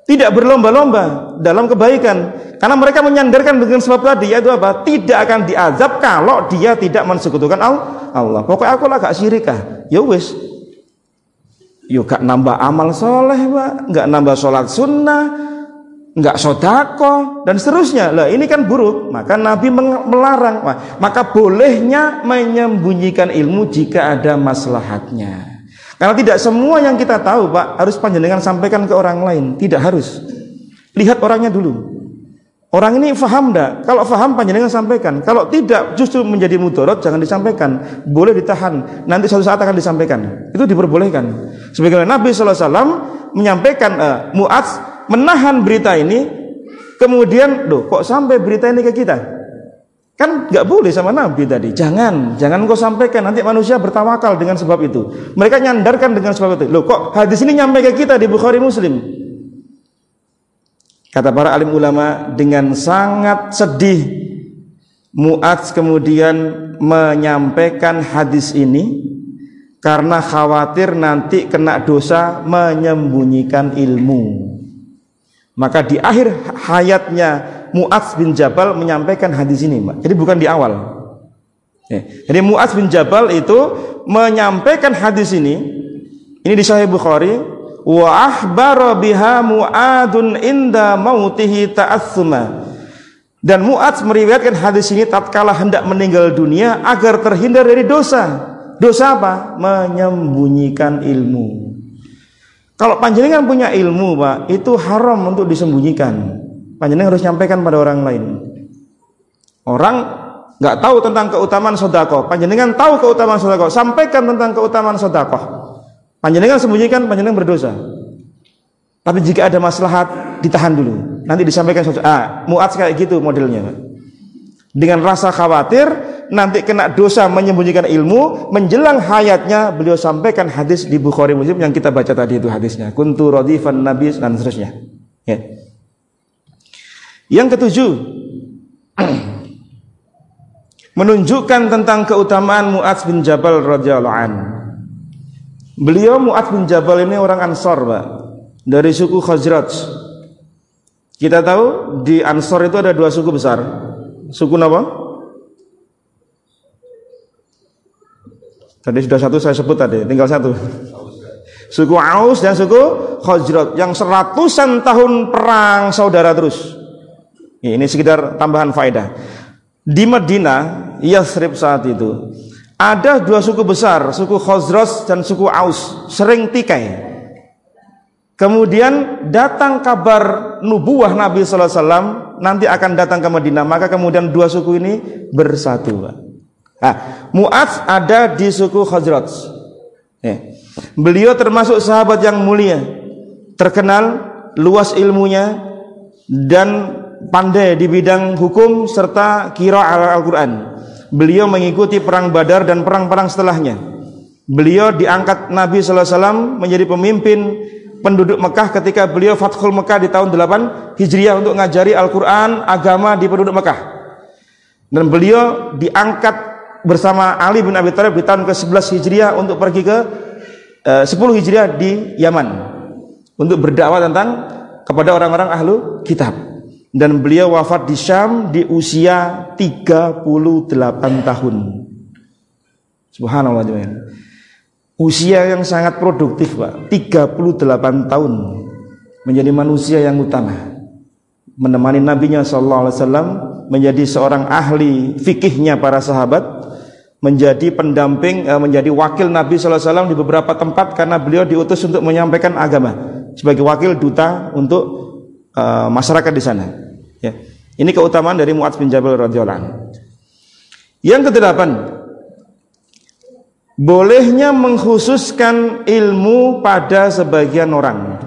Tidak berlomba-lomba dalam kebaikan. Karena mereka menyandarkan dengan sebab tadi yaitu apa? Tidak akan diazab kalau dia tidak mensekutukan Allah. Pokoknya aku lah gak syirik ah. Ya wis. Yuk gak nambah amal soleh, Pak. Gak nambah sholat sunnah, nggak sodako dan seterusnya. Lah ini kan buruk. Maka Nabi melarang. Maka bolehnya menyembunyikan ilmu jika ada maslahatnya. Karena tidak semua yang kita tahu Pak harus panjenengan sampaikan ke orang lain. Tidak harus. Lihat orangnya dulu. Orang ini faham enggak? Kalau faham panjenengan sampaikan. Kalau tidak justru menjadi mudorot jangan disampaikan. Boleh ditahan. Nanti suatu saat akan disampaikan. Itu diperbolehkan. Sebagaimana Nabi SAW menyampaikan uh, menahan berita ini kemudian loh kok sampai berita ini ke kita? Kan nggak boleh sama Nabi tadi. Jangan jangan kau sampaikan. Nanti manusia bertawakal dengan sebab itu. Mereka nyandarkan dengan sebab itu. Loh kok hadis ini nyampe ke kita di Bukhari Muslim? Kata para alim ulama dengan sangat sedih Mu'adz kemudian menyampaikan hadis ini karena khawatir nanti kena dosa menyembunyikan ilmu maka di akhir hayatnya Mu'adz bin Jabal menyampaikan hadis ini, Mbak. Jadi bukan di awal. Ya. Jadi Mu'adz bin Jabal itu menyampaikan hadis ini. Ini di Sahih Bukhari. Wa ahbara biha Mu'adun inda mautihi ta'assuma. Dan Mu'adz meriwayatkan hadis ini tatkala hendak meninggal dunia agar terhindar dari dosa. Dosa apa? Menyembunyikan ilmu. Kalau panjenengan punya ilmu, Pak, itu haram untuk disembunyikan. Panjenengan harus nyampaikan pada orang lain. Orang nggak tahu tentang keutamaan sodako. Panjenengan tahu keutamaan sodako. Sampaikan tentang keutamaan sodako. Panjenengan sembunyikan, panjenengan berdosa. Tapi jika ada maslahat, ditahan dulu. Nanti disampaikan. Ah, muat kayak gitu modelnya. Dengan rasa khawatir, nanti kena dosa menyembunyikan ilmu menjelang hayatnya beliau sampaikan hadis di Bukhari Muslim yang kita baca tadi itu hadisnya. Kuntu radifan nabi dan seterusnya. Ya. yang ketujuh *clears throat* menunjukkan tentang keutamaan Mu'adz bin Jabal radhiyallahu an. Beliau Mu'adz bin Jabal ini orang Ansor Pak. Dari suku Khazraj. Kita tahu di Ansor itu ada dua suku besar. Suku apa? Tadi sudah satu saya sebut tadi, tinggal satu. Suku Aus dan suku Khazraj yang seratusan tahun perang saudara terus. Ini sekedar tambahan faedah. Di Madinah, Yathrib saat itu ada dua suku besar, suku Khazraj dan suku Aus, sering tikai. Kemudian datang kabar nubuah Nabi Sallallahu Alaihi Wasallam nanti akan datang ke Madinah, maka kemudian dua suku ini bersatu. Nah, Mu'adz ada di suku Khazraj. Ya. Beliau termasuk sahabat yang mulia, terkenal luas ilmunya dan pandai di bidang hukum serta kira Al-Quran. Beliau mengikuti perang Badar dan perang-perang setelahnya. Beliau diangkat Nabi Sallallahu Alaihi Wasallam menjadi pemimpin penduduk Mekah ketika beliau Fathul Mekah di tahun 8 Hijriah untuk ngajari Al-Quran agama di penduduk Mekah. Dan beliau diangkat bersama Ali bin Abi Thalib di tahun ke-11 Hijriah untuk pergi ke eh, uh, 10 Hijriah di Yaman. Untuk berdakwah tentang kepada orang-orang ahlu kitab. Dan beliau wafat di Syam di usia 38 tahun. Subhanallah jemaah. Usia yang sangat produktif Pak. 38 tahun. Menjadi manusia yang utama. Menemani nabinya sallallahu alaihi wasallam menjadi seorang ahli fikihnya para sahabat menjadi pendamping eh, menjadi wakil Nabi sallallahu alaihi wasallam di beberapa tempat karena beliau diutus untuk menyampaikan agama sebagai wakil duta untuk uh, masyarakat di sana. Ya. Ini keutamaan dari Mu'adz bin Jabal radhiyallahu. Yang kedelapan, bolehnya mengkhususkan ilmu pada sebagian orang.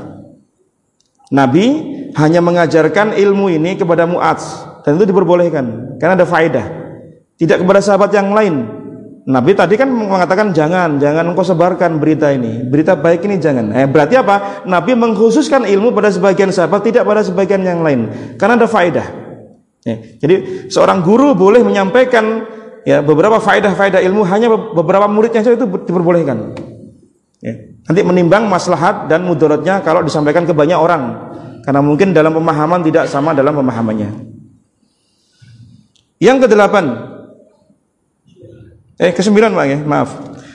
Nabi hanya mengajarkan ilmu ini kepada Mu'adz dan itu diperbolehkan karena ada faedah. Tidak kepada sahabat yang lain. Nabi tadi kan mengatakan jangan, jangan engkau sebarkan berita ini. Berita baik ini jangan. Eh, berarti apa? Nabi mengkhususkan ilmu pada sebagian sahabat, tidak pada sebagian yang lain. Karena ada faedah. Ya, jadi seorang guru boleh menyampaikan ya beberapa faedah-faedah ilmu hanya beberapa muridnya saja itu diperbolehkan. Ya. Nanti menimbang maslahat dan mudaratnya kalau disampaikan ke banyak orang. Karena mungkin dalam pemahaman tidak sama dalam pemahamannya. Yang kedelapan, eh kesembilan pak ya, maaf.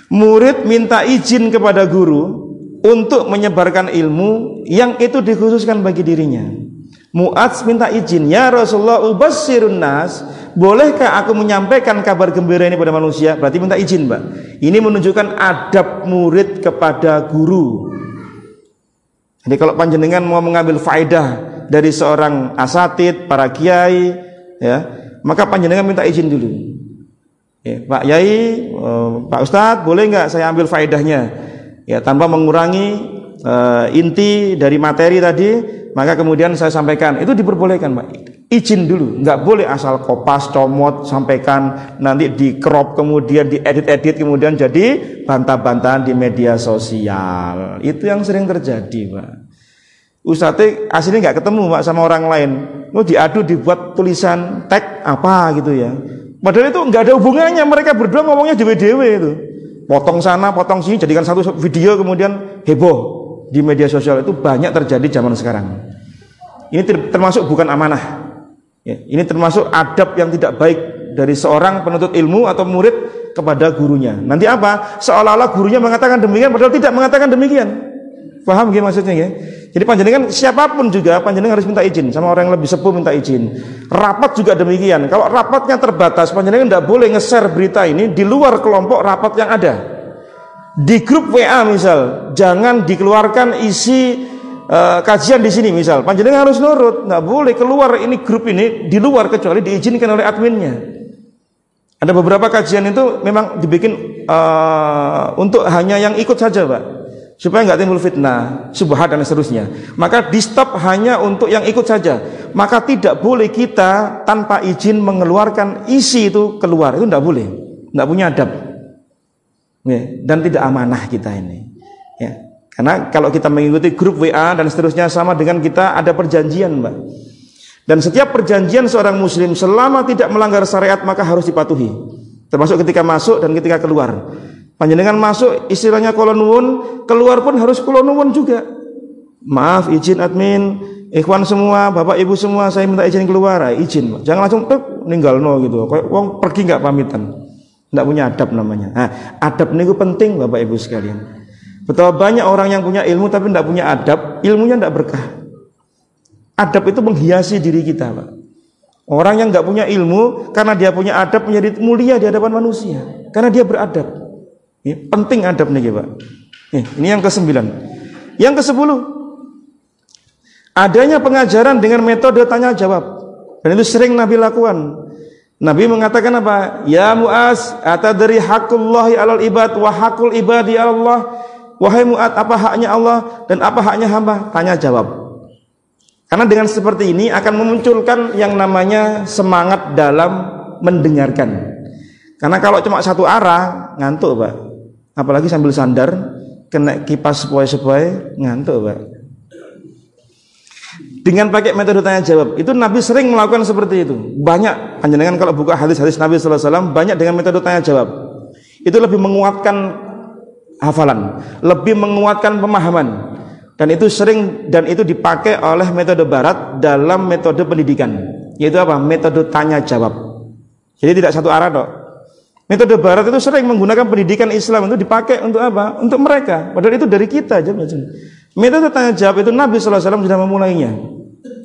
Murid minta izin kepada guru untuk menyebarkan ilmu yang itu dikhususkan bagi dirinya. Mu'adz minta izin, ya Rasulullah ubassirun nas, bolehkah aku menyampaikan kabar gembira ini pada manusia? Berarti minta izin, Mbak. Ini menunjukkan adab murid kepada guru. Jadi kalau panjenengan mau mengambil faedah dari seorang asatid, para kiai, ya, maka panjenengan minta izin dulu. Ya, Pak Yai, uh, Pak Ustadz, boleh nggak saya ambil faedahnya? Ya, tanpa mengurangi uh, inti dari materi tadi, maka kemudian saya sampaikan. Itu diperbolehkan, Pak. Izin dulu, nggak boleh asal kopas, comot, sampaikan, nanti di crop, kemudian di edit-edit, kemudian jadi bantah-bantahan di media sosial. Itu yang sering terjadi, Pak. Ustadz aslinya nggak ketemu pak sama orang lain, mau diadu dibuat tulisan tag apa gitu ya. Padahal itu nggak ada hubungannya, mereka berdua ngomongnya dewe-dewe itu. Potong sana, potong sini, jadikan satu video kemudian heboh di media sosial itu banyak terjadi zaman sekarang. Ini termasuk bukan amanah. Ya, ini termasuk adab yang tidak baik dari seorang penuntut ilmu atau murid kepada gurunya. Nanti apa? Seolah-olah gurunya mengatakan demikian, padahal tidak mengatakan demikian. Paham gak maksudnya ya? Jadi panjenengan siapa pun juga panjenengan harus minta izin sama orang yang lebih sepuh minta izin. Rapat juga demikian. Kalau rapatnya terbatas, panjenengan tidak boleh nge-share berita ini di luar kelompok rapat yang ada. Di grup WA misal, jangan dikeluarkan isi uh, kajian di sini misal. Panjenengan harus nurut, nggak boleh keluar ini grup ini di luar kecuali diizinkan oleh adminnya. Ada beberapa kajian itu memang dibikin uh, untuk hanya yang ikut saja, Pak supaya nggak timbul fitnah, subhat dan seterusnya. Maka di stop hanya untuk yang ikut saja. Maka tidak boleh kita tanpa izin mengeluarkan isi itu keluar. Itu tidak boleh. Tidak punya adab. Ya, dan tidak amanah kita ini. Ya. Karena kalau kita mengikuti grup WA dan seterusnya sama dengan kita ada perjanjian, Mbak. Dan setiap perjanjian seorang muslim selama tidak melanggar syariat maka harus dipatuhi. Termasuk ketika masuk dan ketika keluar. Panjenengan masuk istilahnya kolonwun, keluar pun harus kolonwun juga. Maaf izin admin, ikhwan semua, bapak ibu semua, saya minta izin keluar, ah, izin. Jangan langsung tek ninggal no gitu. Kayak wong pergi nggak pamitan. Nggak punya adab namanya. Nah, adab ini penting bapak ibu sekalian. Betapa banyak orang yang punya ilmu tapi tidak punya adab, ilmunya tidak berkah. Adab itu menghiasi diri kita, Pak. Orang yang nggak punya ilmu karena dia punya adab menjadi mulia di hadapan manusia karena dia beradab. Ini penting adab nih Pak. ini yang kesembilan. Yang kesepuluh, adanya pengajaran dengan metode tanya jawab. Dan itu sering Nabi lakukan. Nabi mengatakan apa? Ya Mu'az, atadri hakullahi alal ibad wa hakul ibadi Allah. Wahai Mu'az, apa haknya Allah dan apa haknya hamba? Tanya jawab. Karena dengan seperti ini akan memunculkan yang namanya semangat dalam mendengarkan. Karena kalau cuma satu arah, ngantuk, Pak apalagi sambil sandar kena kipas sepoi-sepoi ngantuk pak. Dengan pakai metode tanya jawab itu Nabi sering melakukan seperti itu. Banyak panjenengan kalau buka hadis-hadis Nabi SAW banyak dengan metode tanya jawab itu lebih menguatkan hafalan lebih menguatkan pemahaman. Dan itu sering dan itu dipakai oleh metode barat dalam metode pendidikan. Yaitu apa? Metode tanya jawab jadi tidak satu arah dok Metode barat itu sering menggunakan pendidikan Islam itu dipakai untuk apa? Untuk mereka. Padahal itu dari kita aja. Metode tanya jawab itu Nabi SAW sudah memulainya.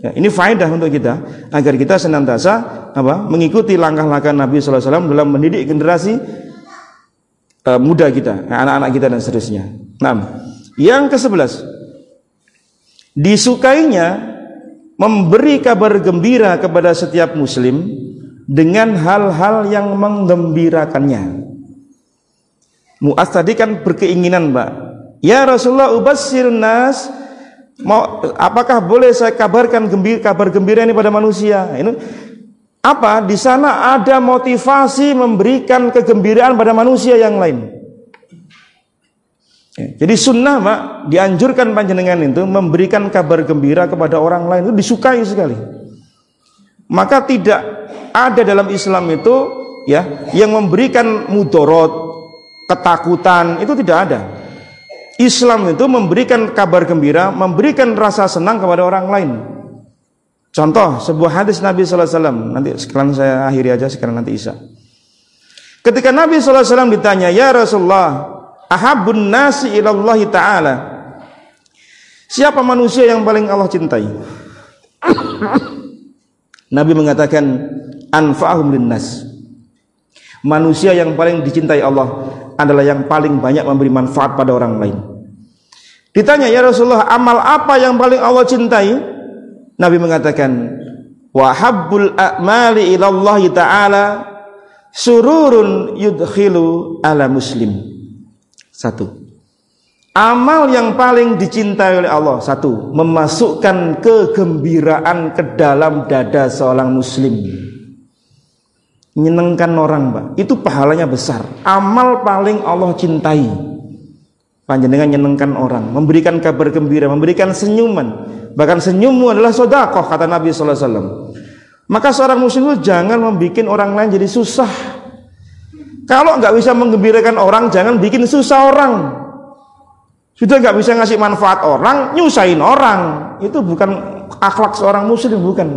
Ya, ini faedah untuk kita agar kita senantiasa apa? mengikuti langkah-langkah Nabi SAW dalam mendidik generasi uh, muda kita, anak-anak kita dan seterusnya. Nah, yang ke sebelas disukainya memberi kabar gembira kepada setiap muslim dengan hal-hal yang menggembirakannya. Mu'az tadi kan berkeinginan, Mbak. Ya Rasulullah ubassir nas mau apakah boleh saya kabarkan gembira, kabar gembira ini pada manusia? Ini apa? Di sana ada motivasi memberikan kegembiraan pada manusia yang lain. Ya, jadi sunnah mak dianjurkan panjenengan itu memberikan kabar gembira kepada orang lain itu disukai sekali. Maka tidak ada dalam Islam itu ya yang memberikan mudorot, ketakutan itu tidak ada. Islam itu memberikan kabar gembira, memberikan rasa senang kepada orang lain. Contoh sebuah hadis Nabi Wasallam. Nanti sekarang saya akhiri aja sekarang nanti Isa. Ketika Nabi Wasallam ditanya, ya Rasulullah, ahabun nasi ilallahi ta'ala siapa manusia yang paling Allah cintai Nabi mengatakan anfa'ahum linnas manusia yang paling dicintai Allah adalah yang paling banyak memberi manfaat pada orang lain ditanya ya Rasulullah amal apa yang paling Allah cintai Nabi mengatakan wahabbul a'mali ilallahi ta'ala sururun yudkhilu ala muslim satu. Amal yang paling dicintai oleh Allah satu, memasukkan kegembiraan ke dalam dada seorang muslim. Menyenangkan orang, Mbak. Itu pahalanya besar. Amal paling Allah cintai. Panjenengan menyenangkan orang, memberikan kabar gembira, memberikan senyuman. Bahkan senyummu adalah sodakoh kata Nabi sallallahu alaihi wasallam. Maka seorang muslim itu jangan membuat orang lain jadi susah kalau nggak bisa menggembirakan orang, jangan bikin susah orang. Sudah nggak bisa ngasih manfaat orang, nyusahin orang. Itu bukan akhlak seorang muslim, bukan.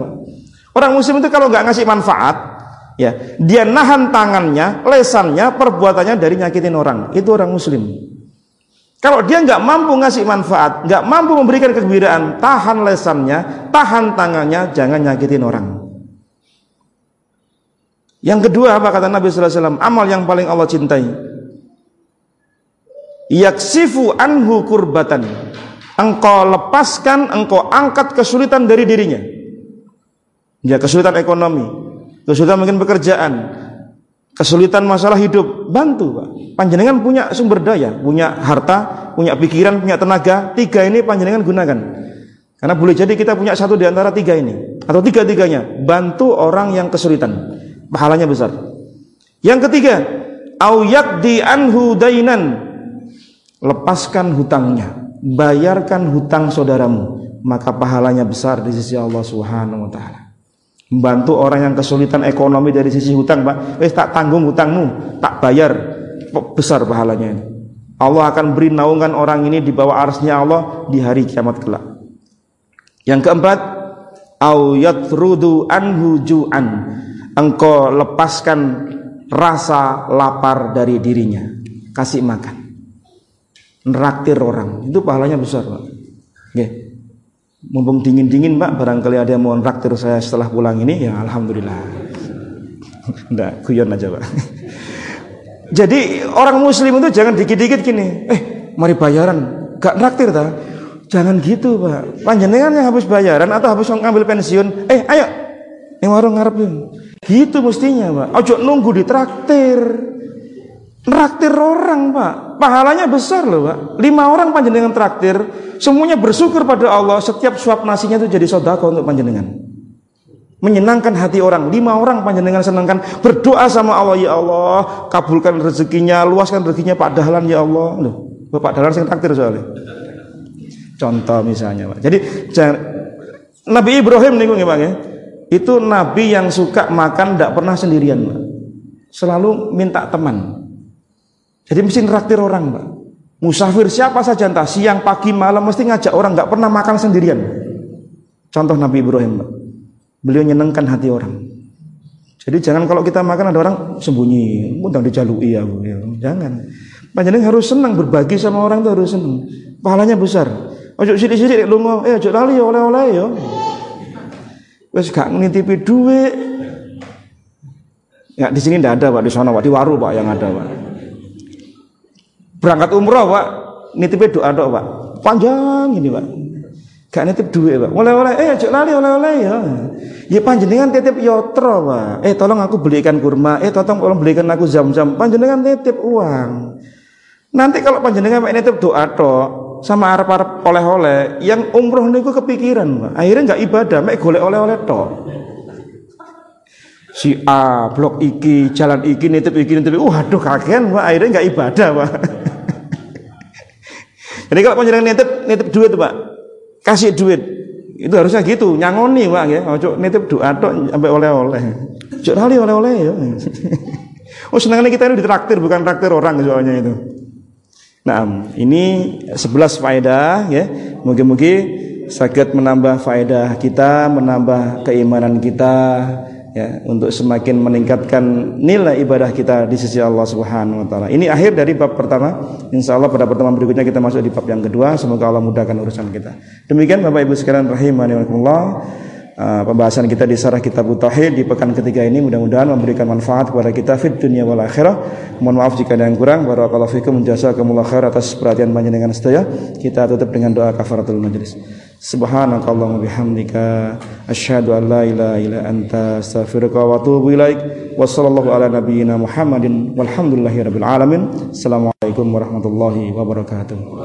Orang muslim itu kalau nggak ngasih manfaat, ya dia nahan tangannya, lesannya, perbuatannya dari nyakitin orang. Itu orang muslim. Kalau dia nggak mampu ngasih manfaat, nggak mampu memberikan kegembiraan, tahan lesannya, tahan tangannya, jangan nyakitin orang. Yang kedua apa kata Nabi sallallahu alaihi wasallam? Amal yang paling Allah cintai. Yaksifu anhu kurbatan. Engkau lepaskan, engkau angkat kesulitan dari dirinya. Ya kesulitan ekonomi, kesulitan mungkin pekerjaan, kesulitan masalah hidup, bantu Pak. Panjenengan punya sumber daya, punya harta, punya pikiran, punya tenaga, tiga ini panjenengan gunakan. Karena boleh jadi kita punya satu di antara tiga ini, atau tiga-tiganya, bantu orang yang kesulitan pahalanya besar. Yang ketiga, au di anhu dainan. Lepaskan hutangnya, bayarkan hutang saudaramu, maka pahalanya besar di sisi Allah Subhanahu wa taala. Membantu orang yang kesulitan ekonomi dari sisi hutang, Pak. Eh tak tanggung hutangmu, tak bayar. Besar pahalanya ini. Allah akan beri naungan orang ini di bawah arsnya Allah di hari kiamat kelak. Yang keempat, au yatrudu engkau lepaskan rasa lapar dari dirinya kasih makan neraktir orang itu pahalanya besar Pak Oke. Mumpung dingin-dingin Pak barangkali ada yang mau neraktir saya setelah pulang ini ya Alhamdulillah. *laughs* Enggak kuyon aja Pak. *laughs* Jadi orang muslim itu jangan dikit-dikit gini. Eh mari bayaran. Gak neraktir ta? Jangan gitu Pak. Panjenengan yang habis bayaran atau habis ngambil pensiun? Eh ayo. Ini warung ngarep Gitu mestinya, Pak. Ojo nunggu di traktir. Orang, Pak. Pahalanya besar loh, Pak. Lima orang panjenengan traktir, semuanya bersyukur pada Allah. Setiap suap nasinya itu jadi sodako untuk panjenengan. Menyenangkan hati orang. Lima orang panjenengan senangkan. Berdoa sama Allah, ya Allah, kabulkan rezekinya, luaskan rezekinya Pak Dahlan, ya Allah. Loh, Bapak Dahlan yang traktir soalnya. Contoh misalnya, Pak. Jadi Nabi Ibrahim nih, Pak ya itu nabi yang suka makan tidak pernah sendirian selalu minta teman jadi mesti neraktir orang Pak musafir siapa saja entah siang pagi malam mesti ngajak orang. Nggak pernah makan sendirian. Contoh Nabi Ibrahim Pak beliau nyenengkan hati orang. Jadi jangan kalau kita makan ada orang sembunyi mudah dijalui ya, ya. jangan. Panjang harus senang berbagi sama orang itu harus senang pahalanya besar. Ojo sidik-sidik lu eh ojo lali oleh-oleh ya Wes gak ngintipi duit. Ya di sini tidak ada pak. Di sana pak. Di waru pak yang ada pak. Berangkat umroh pak nitipi doa doa pak panjang ini pak. Gak nitip duit, Pak. Oleh-oleh, eh aja lali oleh-oleh ya. Ya panjenengan titip yotro, Pak. Eh tolong aku belikan kurma, eh tolong tolong belikan aku jam-jam. Panjenengan titip uang. Nanti kalau panjenengan mek nitip doa tok sama arep-arep oleh-oleh, yang umroh niku kepikiran, Pak. Akhirnya nggak ibadah, mek golek oleh-oleh tok. Si A, blok iki, jalan iki, nitip iki, nitip iki. Waduh, kakean, Pak. Akhirnya nggak ibadah, Pak. *laughs* Jadi kalau panjenengan nitip nitip duit tuh, Pak. Kasih duit. Itu harusnya gitu, nyangoni, Pak ya. Ojo nitip doa tok sampai oleh-oleh. Ojo lali oleh-oleh ya. *laughs* oh, senangnya kita ini ditraktir bukan traktir orang soalnya itu. Nah, ini 11 faedah ya. Mungkin-mungkin sakit menambah faedah kita, menambah keimanan kita ya untuk semakin meningkatkan nilai ibadah kita di sisi Allah Subhanahu wa taala. Ini akhir dari bab pertama. Insya Allah pada pertemuan berikutnya kita masuk di bab yang kedua. Semoga Allah mudahkan urusan kita. Demikian Bapak Ibu sekalian rahimani wa uh, pembahasan kita di Sarah Kitab Tauhid di pekan ketiga ini mudah-mudahan memberikan manfaat kepada kita fit dunia wal akhirah. Mohon maaf jika ada yang kurang. Barakallahu fikum jazakumullah khair atas perhatian panjenengan setia. Kita tutup dengan doa kafaratul majlis. Subhanakallahumma bihamdika asyhadu an la ilaha illa anta astaghfiruka wa atubu ilaik. Wa ala nabiyyina Muhammadin walhamdulillahi rabbil alamin. Assalamualaikum warahmatullahi wabarakatuh.